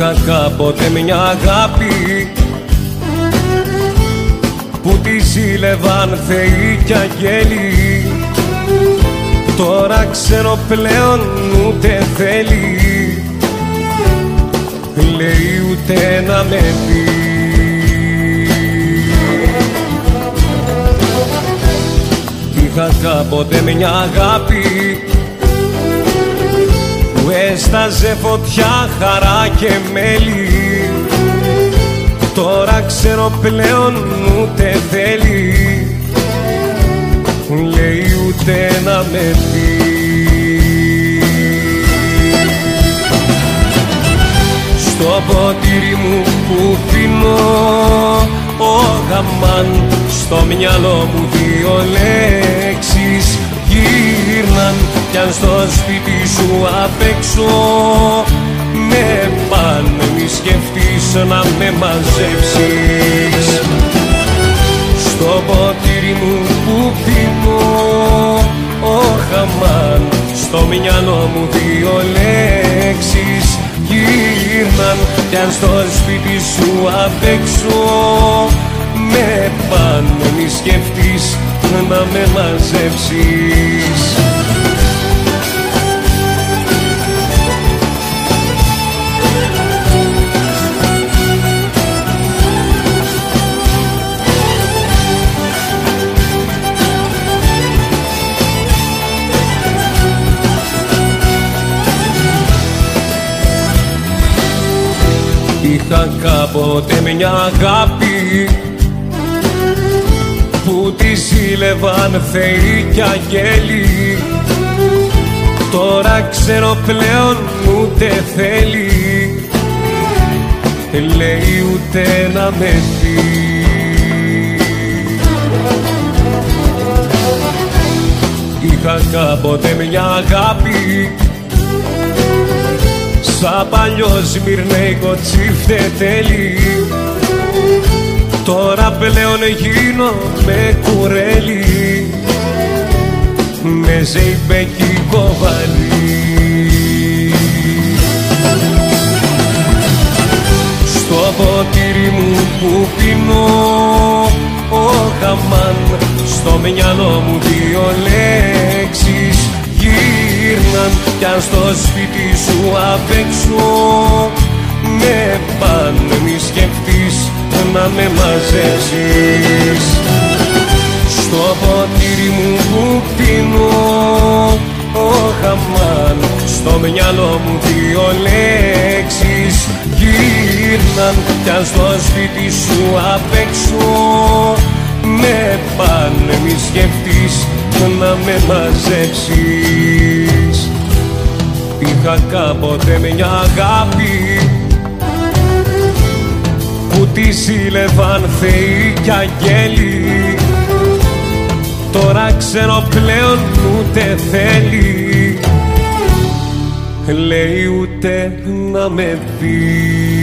Είχα κάποτε μια αγάπη που τη ζήλευαν θεοί κι αγγέλοι. Τώρα ξέρω πλέον ούτε θέλει Λέει ούτε να με πει. Είχα κάποτε μια αγάπη που έσταζε φωτιά, χαρά και μέλι Τώρα ξέρω πλέον ούτε θέλει. Λέει ούτε να με πει Στο ποτήρι μου που πίνω ο γαμάν Στο μυαλό μου δύο λέξεις γύρναν Κι αν στο σπίτι σου απ' έξω. Με πάνε μη σκεφτείς να με μαζέψεις. Στο ποτήρι μου που πίνω ο χαμάν Στο μυαλό μου δύο λέξεις γύρναν Κι αν στο σπίτι σου απ' έξω με πάνε μη σκεφτείς να με μαζέψεις Είχα κάποτε μια αγάπη που τη ζήλευαν θεοί κι αγγέλοι. Τώρα ξέρω πλέον ούτε θέλει λέει ούτε να με πει Είχα κάποτε μια αγάπη Σαν παλιό σμυρνέικο τσίφτε τέλει Τώρα πλέον γίνω με κουρέλι. Με ζεϊμπέκι κοβαλί. Στο ποτήρι μου που πίνω ο χαμάν Στο μυαλό μου δύο λέξεις γύρναν. Κι αν στο σπίτι σου απ' έξω με πάνε μη σκεφτείς να με μαζέψεις. Στο ποτήρι μου που πίνω ο χαμάν στο μυαλό μου δύο λέξεις. Γύρναν κι αν στο σπίτι σου απ' έξω με πάνε μη σκεφτείς να με μαζέψεις Είχα κάποτε μια αγάπη που τη ζήλευαν θεοί κι αγγέλοι. Τώρα ξέρω πλέον ούτε θέλει. Λέει ούτε να με πει